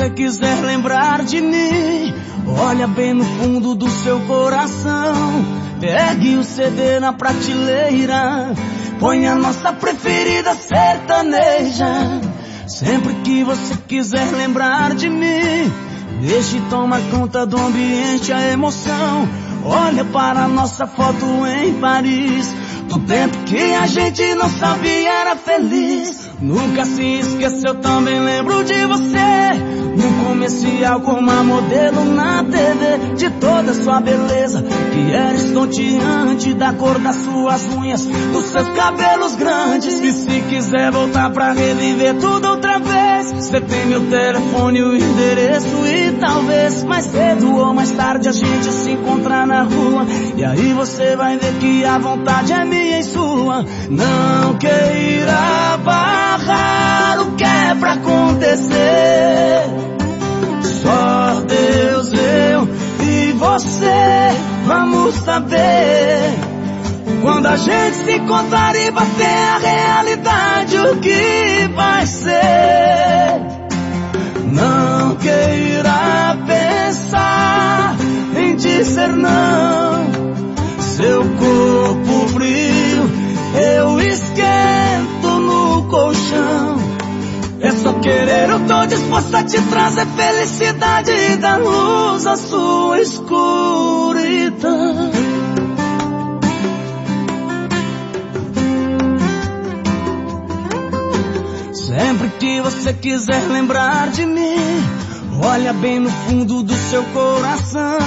você quiser lembrar de mim, olha bem no fundo do seu coração. Pegue o CD na prateleira, põe a nossa preferida sertaneja. Sempre que você quiser lembrar de mim, deixe tomar conta do ambiente, a emoção. Olha para nossa foto em Paris, do tempo que a gente não sabia era feliz. Nunca se esqueceu, também lembro de você. No comercial com uma modelo na TV. De toda sua beleza, que era estonteante. Da cor das suas unhas, dos seus cabelos grandes. E se quiser voltar pra reviver tudo outra vez. Você tem meu telefone, o endereço e talvez mais cedo ou mais tarde a gente se encontrar na rua. E aí você vai ver que a vontade é minha e sua. Não queira barrar o que é pra acontecer. Só Deus, eu e você vamos saber. Quando a gente se encontrar e bater a realidade, o que vai ser? Não. Seu corpo frio, eu esquento no colchão. É só querer, eu tô disposta a te trazer felicidade e dar luz à sua escuridão. Sempre que você quiser lembrar de mim, olha bem no fundo do seu coração.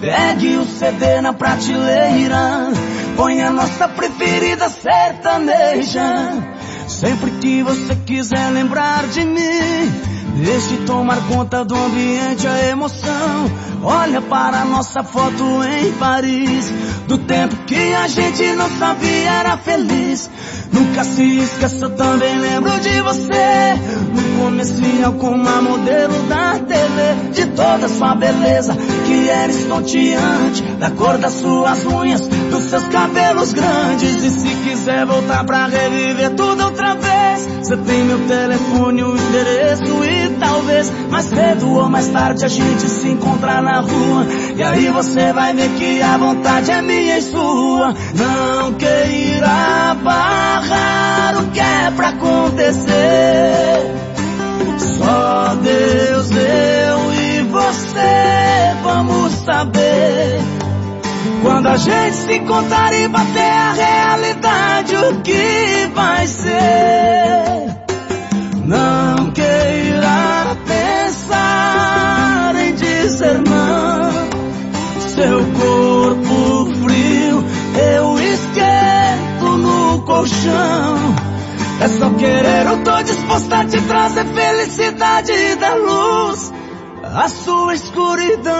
Pegue o CD na prateleira, põe a nossa preferida sertaneja. Sempre que você quiser lembrar de mim, deixe tomar conta do ambiente, a emoção. Olha para a nossa foto em Paris, do tempo que a gente não sabia era feliz. Nunca se esqueça, também lembro de você. No com uma modelo da TV. De toda sua beleza, que era estonteante. Da cor das suas unhas, dos seus cabelos grandes. E se quiser voltar pra reviver tudo outra vez, você tem meu telefone, o endereço e talvez mais cedo ou mais tarde a gente se encontrar na rua. E aí você vai ver que a vontade é minha e sua. Não queira barrar o que é pra acontecer. Quando a gente se encontrar e bater a realidade, o que vai ser? Não queira pensar em dizer não. Seu corpo frio, eu esquento no colchão. É só querer, eu tô disposta a te trazer felicidade e dar luz à sua escuridão.